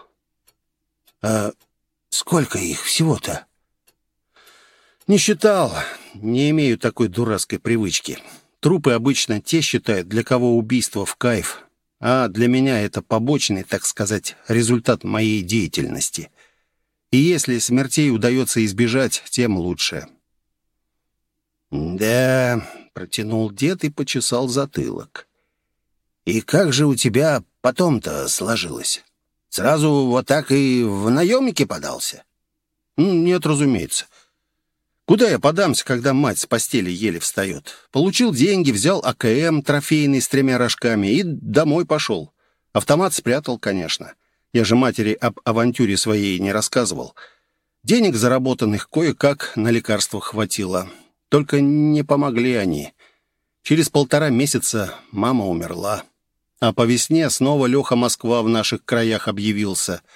«А сколько их всего-то?» «Не считал. Не имею такой дурацкой привычки. Трупы обычно те считают, для кого убийство в кайф. А для меня это побочный, так сказать, результат моей деятельности. И если смертей удается избежать, тем лучше». «Да», — протянул дед и почесал затылок. «И как же у тебя потом-то сложилось? Сразу вот так и в наемники подался?» «Нет, разумеется. Куда я подамся, когда мать с постели еле встает? Получил деньги, взял АКМ трофейный с тремя рожками и домой пошел. Автомат спрятал, конечно. Я же матери об авантюре своей не рассказывал. Денег заработанных кое-как на лекарства хватило. Только не помогли они. Через полтора месяца мама умерла. А по весне снова Леха Москва в наших краях объявился —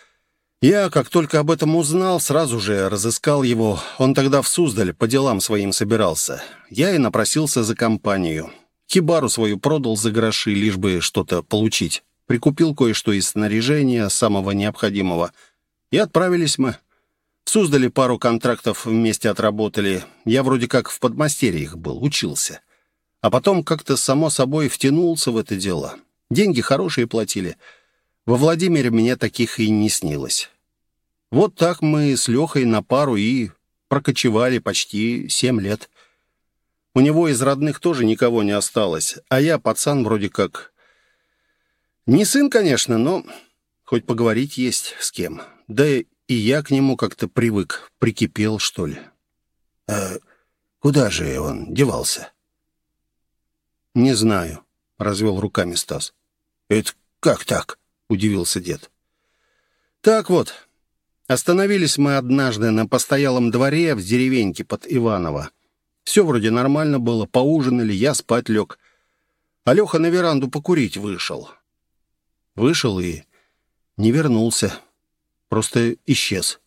я, как только об этом узнал, сразу же разыскал его. Он тогда в Суздаль по делам своим собирался. Я и напросился за компанию. Хибару свою продал за гроши, лишь бы что-то получить. Прикупил кое-что из снаряжения, самого необходимого. И отправились мы. В Суздале пару контрактов вместе отработали. Я вроде как в подмастерьях был, учился. А потом как-то само собой втянулся в это дело. Деньги хорошие платили. Во Владимире мне таких и не снилось. Вот так мы с Лехой на пару и прокочевали почти семь лет. У него из родных тоже никого не осталось, а я пацан вроде как... Не сын, конечно, но хоть поговорить есть с кем. Да и я к нему как-то привык, прикипел, что ли. А куда же он девался? Не знаю, развел руками Стас. Это как так? Удивился дед. Так вот, Остановились мы однажды на постоялом дворе в деревеньке под Иваново. Все вроде нормально было, поужинали, я спать лег. Алеха на веранду покурить вышел. Вышел и не вернулся. Просто исчез.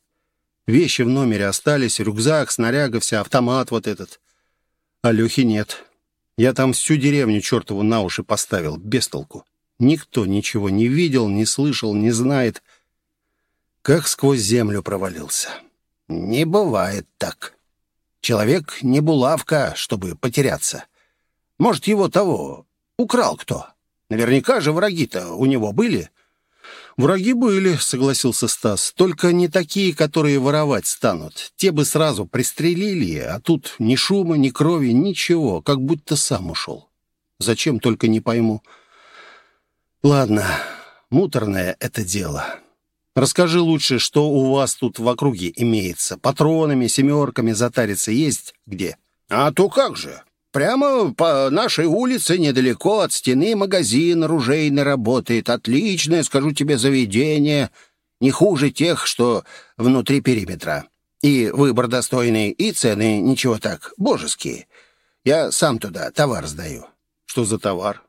Вещи в номере остались, рюкзак, снаряга вся, автомат вот этот. Алехи нет. Я там всю деревню чертову на уши поставил, без толку. Никто ничего не видел, не слышал, не знает — как сквозь землю провалился. Не бывает так. Человек не булавка, чтобы потеряться. Может, его того украл кто? Наверняка же враги-то у него были. «Враги были», — согласился Стас. «Только не такие, которые воровать станут. Те бы сразу пристрелили, а тут ни шума, ни крови, ничего, как будто сам ушел. Зачем, только не пойму. Ладно, муторное это дело. Расскажи лучше, что у вас тут в округе имеется. Патронами, семерками затариться есть где?» «А то как же? Прямо по нашей улице, недалеко от стены, магазин оружейный работает. Отличное, скажу тебе, заведение. Не хуже тех, что внутри периметра. И выбор достойный, и цены ничего так, божеские. Я сам туда товар сдаю». «Что за товар?»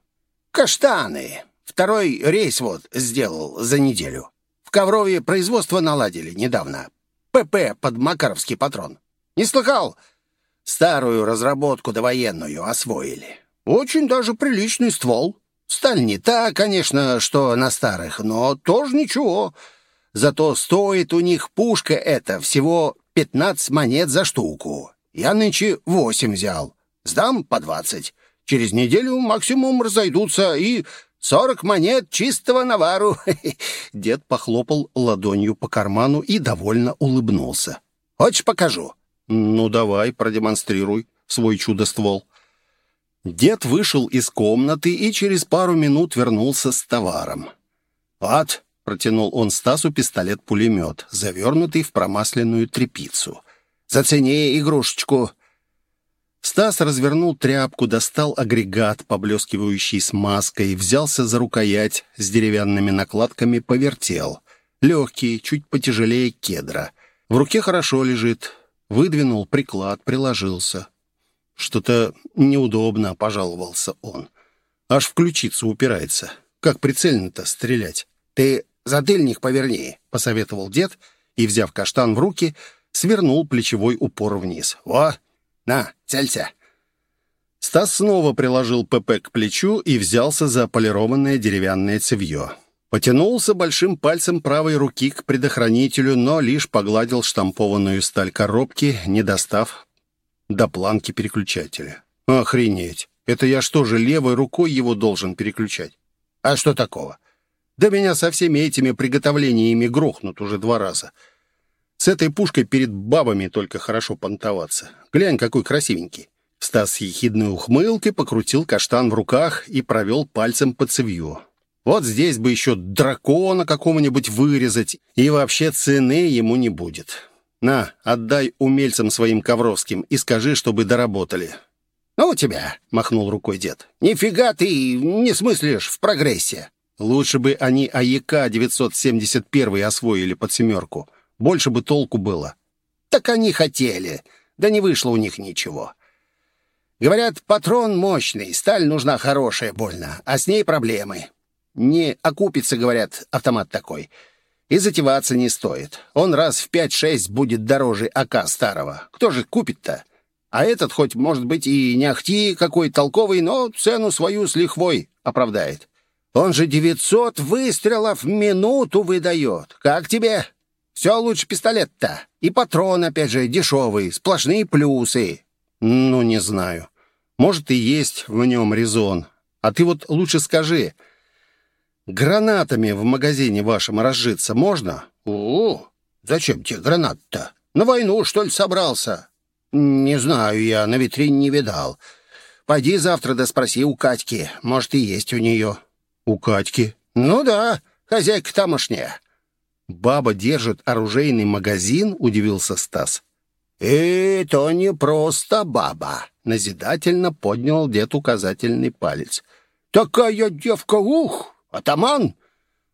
«Каштаны. Второй рейс вот сделал за неделю. В Коврове производство наладили недавно. ПП под Макаровский патрон. Не слыхал?» Старую разработку довоенную освоили. Очень даже приличный ствол. Сталь не та, конечно, что на старых, но тоже ничего. Зато стоит у них пушка эта всего 15 монет за штуку. Я нынче 8 взял. Сдам по 20. Через неделю максимум разойдутся и 40 монет чистого навару. Дед похлопал ладонью по карману и довольно улыбнулся. Хочешь, покажу? «Ну, давай, продемонстрируй свой чудо-ствол». Дед вышел из комнаты и через пару минут вернулся с товаром. «Вот», — протянул он Стасу пистолет-пулемет, завернутый в промасленную тряпицу. «Зацени игрушечку». Стас развернул тряпку, достал агрегат, поблескивающий смазкой, взялся за рукоять с деревянными накладками, повертел. Легкий, чуть потяжелее кедра. В руке хорошо лежит, Выдвинул приклад, приложился. «Что-то неудобно», — пожаловался он. «Аж в ключицу упирается. Как прицельно-то стрелять?» «Ты затыльник поверни», — посоветовал дед, и, взяв каштан в руки, свернул плечевой упор вниз. «Во! На, целься!» Стас снова приложил ПП к плечу и взялся за полированное деревянное цевье. Потянулся большим пальцем правой руки к предохранителю, но лишь погладил штампованную сталь коробки, не достав до планки переключателя. «Охренеть! Это я что же, левой рукой его должен переключать? А что такого? Да меня со всеми этими приготовлениями грохнут уже два раза. С этой пушкой перед бабами только хорошо понтоваться. Глянь, какой красивенький». Стас с ехидной ухмылкой покрутил каштан в руках и провел пальцем по цевью. Вот здесь бы еще дракона какого-нибудь вырезать, и вообще цены ему не будет. На, отдай умельцам своим ковровским и скажи, чтобы доработали». «Ну, у тебя», — махнул рукой дед. «Нифига ты не смыслишь в прогрессе». «Лучше бы они АЕК-971 освоили под семерку. Больше бы толку было». «Так они хотели. Да не вышло у них ничего. Говорят, патрон мощный, сталь нужна хорошая больно, а с ней проблемы. Не окупится, говорят, автомат такой. И затеваться не стоит. Он раз в пять-шесть будет дороже АК старого. Кто же купит-то? А этот хоть, может быть, и не ахти какой толковый, но цену свою с лихвой оправдает. Он же 900 выстрелов в минуту выдает. Как тебе? Все лучше пистолет-то. И патрон, опять же, дешевый, сплошные плюсы. Ну, не знаю. Может, и есть в нем резон. А ты вот лучше скажи, Гранатами в магазине вашем разжиться можно? О, зачем тебе гранат-то? На войну, что ли, собрался? Не знаю, я на витрине не видал. Пойди завтра да спроси у Катьки. Может, и есть у нее. У Катьки? Ну да, хозяйка тамошняя. Баба держит оружейный магазин, удивился Стас. «Это не просто баба», — назидательно поднял дед указательный палец. «Такая девка, ух, Атаман?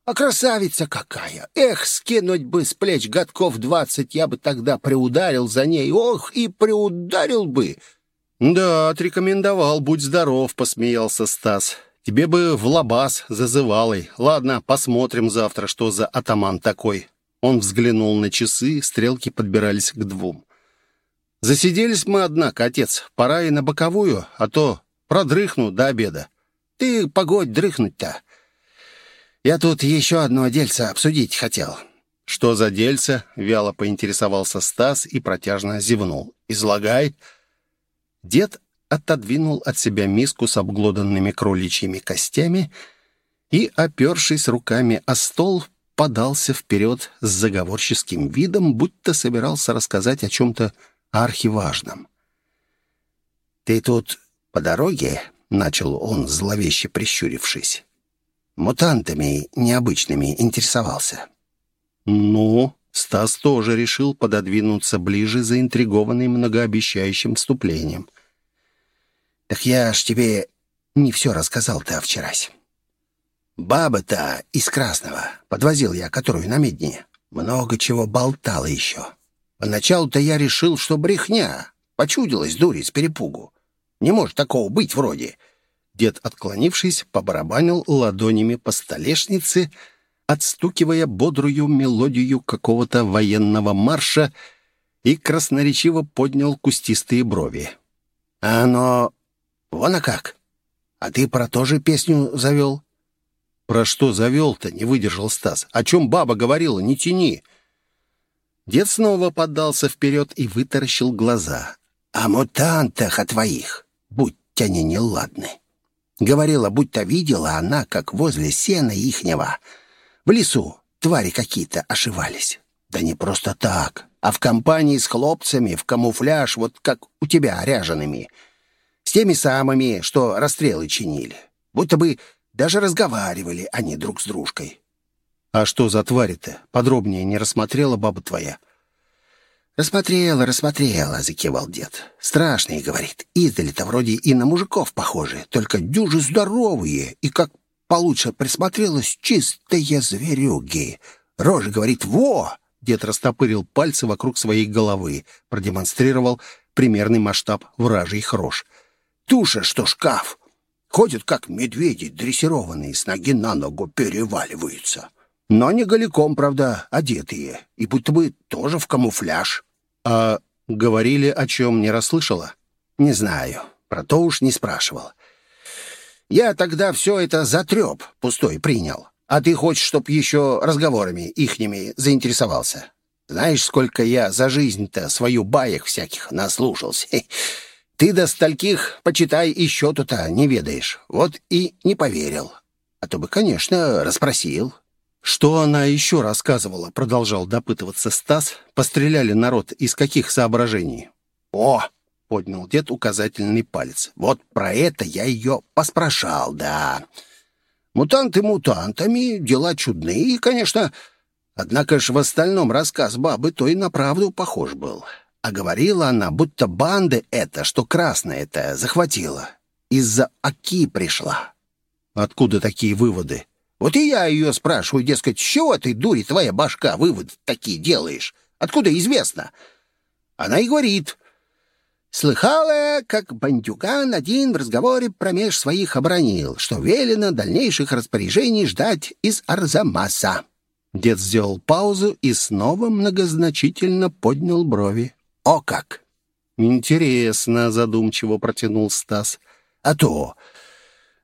А красавица какая! Эх, скинуть бы с плеч годков двадцать, я бы тогда приударил за ней. Ох, и приударил бы!» «Да, отрекомендовал, будь здоров», — посмеялся Стас. «Тебе бы в лабаз зазывалый. Ладно, посмотрим завтра, что за атаман такой». Он взглянул на часы, стрелки подбирались к двум. «Засиделись мы, однако, отец. Пора и на боковую, а то продрыхну до обеда». «Ты погодь дрыхнуть-то. Я тут еще одно дельце обсудить хотел». «Что за дельце?» — вяло поинтересовался Стас и протяжно зевнул. «Излагай». Дед отодвинул от себя миску с обглоданными кроличьими костями и, опершись руками о стол, подался вперед с заговорческим видом, будто собирался рассказать о чем-то архиважном. «Ты тут по дороге?» — начал он, зловеще прищурившись мутантами необычными интересовался. «Ну?» Стас тоже решил пододвинуться ближе, заинтригованный многообещающим вступлением — Так я ж тебе не все рассказал-то вчерась. Баба-то из Красного, подвозил я, которую на медне, много чего болтала еще. Поначалу-то я решил, что брехня. Почудилась дури с перепугу. Не может такого быть вроде. Дед, отклонившись, побарабанил ладонями по столешнице, отстукивая бодрую мелодию какого-то военного марша и красноречиво поднял кустистые брови. «А оно... вон а как? А ты про то же песню завел?» «Про что завел-то?» — не выдержал Стас. «О чем баба говорила? Не тяни!» Дед снова поддался вперед и вытаращил глаза. «О мутантах о твоих, будь они неладны!» Говорила, будто видела она, как возле сена ихнего в лесу твари какие-то ошивались. Да не просто так, а в компании с хлопцами, в камуфляж, вот как у тебя, ряжеными. С теми самыми, что расстрелы чинили. Будто бы даже разговаривали они друг с дружкой. «А что за твари-то? Подробнее не рассмотрела баба твоя?» «Рассмотрела, рассмотрела», — закивал дед. «Страшные, — говорит. Издали-то вроде и на мужиков похожи, только дюжи здоровые, и как получше присмотрелась, чистые зверюги. Рожа говорит «Во!» Дед растопырил пальцы вокруг своей головы, продемонстрировал примерный масштаб вражьих рож. «Туша, что шкаф! Ходят, как медведи, дрессированные, с ноги на ногу переваливаются. Но не голиком, правда, одетые, и будто бы тоже в камуфляж». «А говорили, о чем не расслышала?» «Не знаю, про то уж не спрашивал. Я тогда все это за треп пустой принял. А ты хочешь, чтоб еще разговорами ихними заинтересовался? Знаешь, сколько я за жизнь-то свою баек всяких наслушался. Ты до стольких, почитай, и счету-то не ведаешь. Вот и не поверил. А то бы, конечно, расспросил. «Что она еще рассказывала?» — продолжал допытываться Стас. «Постреляли народ из каких соображений?» «О!» — поднял дед указательный палец. «Вот про это я ее поспрашал, да. Мутанты мутантами, дела чудные, конечно. Однако ж в остальном рассказ бабы то и на правду похож был. А говорила она, будто банда эта, что красная это захватила. Из-за Аки пришла. Откуда такие выводы? Вот и я ее спрашиваю, дескать, с чего ты, дури, твоя башка, выводы такие делаешь? Откуда известно? Она и говорит, Слыхала, как бандюган один в разговоре промеж своих оборонил, что велено дальнейших распоряжений ждать из Арзамаса. Дед сделал паузу и снова многозначительно поднял брови. «О как!» «Интересно», — задумчиво протянул Стас. «А то!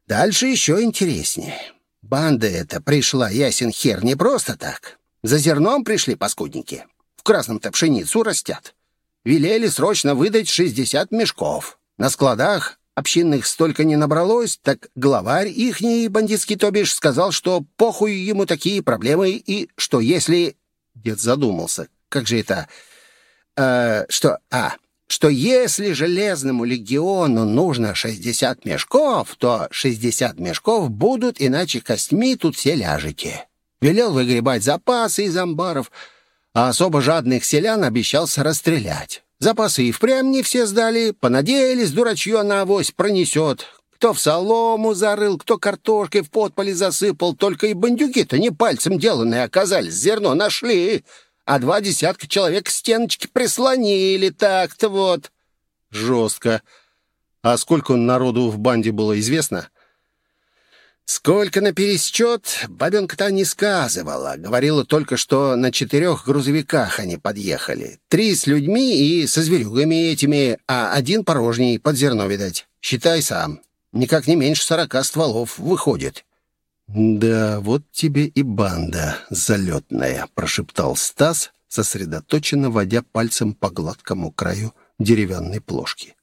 Дальше еще интереснее. Банда эта пришла, ясен хер, не просто так. За зерном пришли паскудники. В красном-то пшеницу растят. Велели срочно выдать 60 мешков. На складах общинных столько не набралось, так главарь ихний бандитский, то бишь, сказал, что похуй ему такие проблемы, и что если... Дед задумался. Как же это... Э, что... А, что если Железному легиону нужно 60 мешков, то 60 мешков будут, иначе костьми тут все ляжете. Велел выгребать запасы из амбаров, а особо жадных селян обещался расстрелять. Запасы и впрямь не все сдали, понадеялись, дурачье на авось пронесет. Кто в солому зарыл, кто картошкой в подполе засыпал, только и бандюки-то не пальцем деланные оказались, зерно нашли, а два десятка человек к стеночке прислонили, так-то вот. Жестко. А сколько народу в банде было известно? — Сколько на пересчет, бабенка-то не сказывала. Говорила только, что на четырех грузовиках они подъехали. Три с людьми и со зверюгами этими, а один порожний, под зерно, видать. Считай сам. Никак не меньше сорока стволов выходит. «Да, вот тебе и банда залетная», — прошептал Стас, сосредоточенно водя пальцем по гладкому краю деревянной плошки.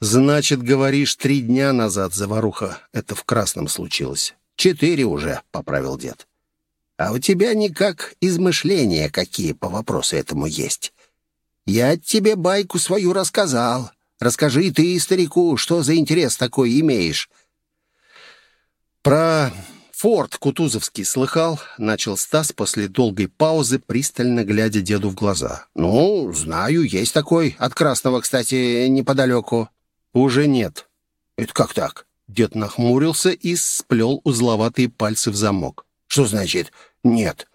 «Значит, говоришь, три дня назад заваруха это в красном случилось?» «Четыре уже», — поправил дед. «А у тебя никак измышления какие по вопросу этому есть. Я тебе байку свою рассказал. Расскажи ты старику, что за интерес такой имеешь». «Про форт Кутузовский слыхал?» — начал Стас после долгой паузы, пристально глядя деду в глаза. «Ну, знаю, есть такой. От Красного, кстати, неподалеку». «Уже нет». «Это как так?» Дед нахмурился и сплел узловатые пальцы в замок. «Что значит «нет»?»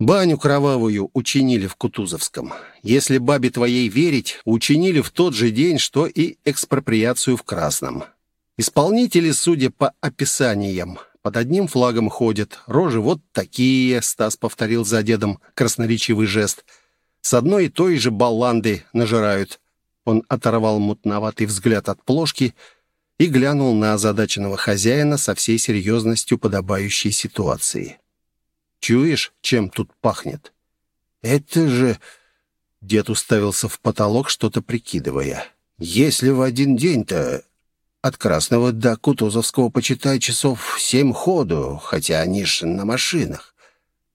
Баню кровавую учинили в Кутузовском. Если бабе твоей верить, учинили в тот же день, что и экспроприацию в Красном. Исполнители, судя по описаниям, под одним флагом ходят. Рожи вот такие, Стас повторил за дедом красноречивый жест. С одной и той же балланды нажирают. Он оторвал мутноватый взгляд от плошки и глянул на озадаченного хозяина со всей серьезностью подобающей ситуации. «Чуешь, чем тут пахнет?» «Это же...» Дед уставился в потолок, что-то прикидывая. «Если в один день-то от Красного до Кутузовского, почитай, часов семь ходу, хотя они ж на машинах.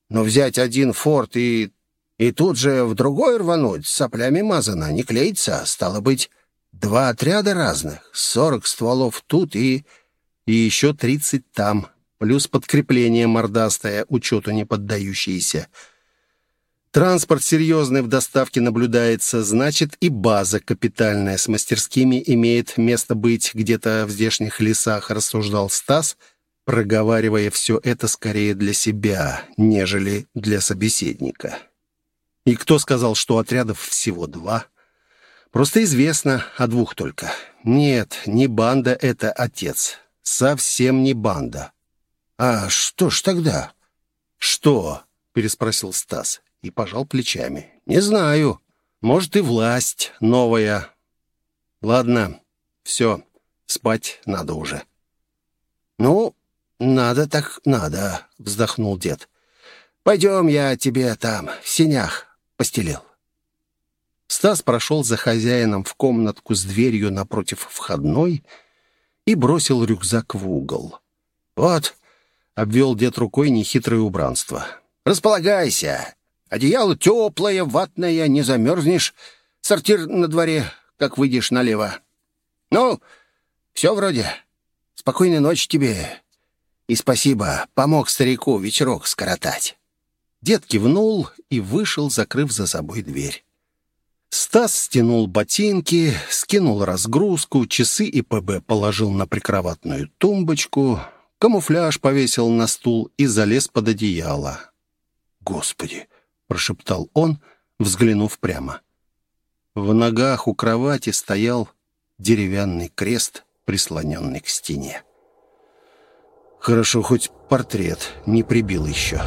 Но взять один форт и... и тут же в другой рвануть, соплями мазано, не клеится, стало быть, два отряда разных, сорок стволов тут и... и еще тридцать там, плюс подкрепление мордастое, учету не поддающееся. Транспорт серьезный в доставке наблюдается, значит и база капитальная с мастерскими имеет место быть где-то в здешних лесах, рассуждал Стас, проговаривая все это скорее для себя, нежели для собеседника. И кто сказал, что отрядов всего два? Просто известно о двух только. Нет, не банда это отец. Совсем не банда. А что ж тогда? Что? переспросил Стас и пожал плечами. «Не знаю. Может, и власть новая. Ладно, все, спать надо уже». «Ну, надо так надо», — вздохнул дед. «Пойдем, я тебе там, в сенях, постелил». Стас прошел за хозяином в комнатку с дверью напротив входной и бросил рюкзак в угол. «Вот», — обвел дед рукой нехитрое убранство, — «располагайся. Одеяло теплое, ватное, не замерзнешь. Сортир на дворе, как выйдешь налево. Ну, все вроде. Спокойной ночи тебе. И спасибо, помог старику вечерок скоротать». Дед кивнул и вышел, закрыв за собой дверь. Стас стянул ботинки, скинул разгрузку, часы и ПБ положил на прикроватную тумбочку, камуфляж повесил на стул и залез под одеяло. «Господи, — прошептал он, взглянув прямо. В ногах у кровати стоял деревянный крест, прислоненный к стене. Хорошо, хоть портрет не прибил еще.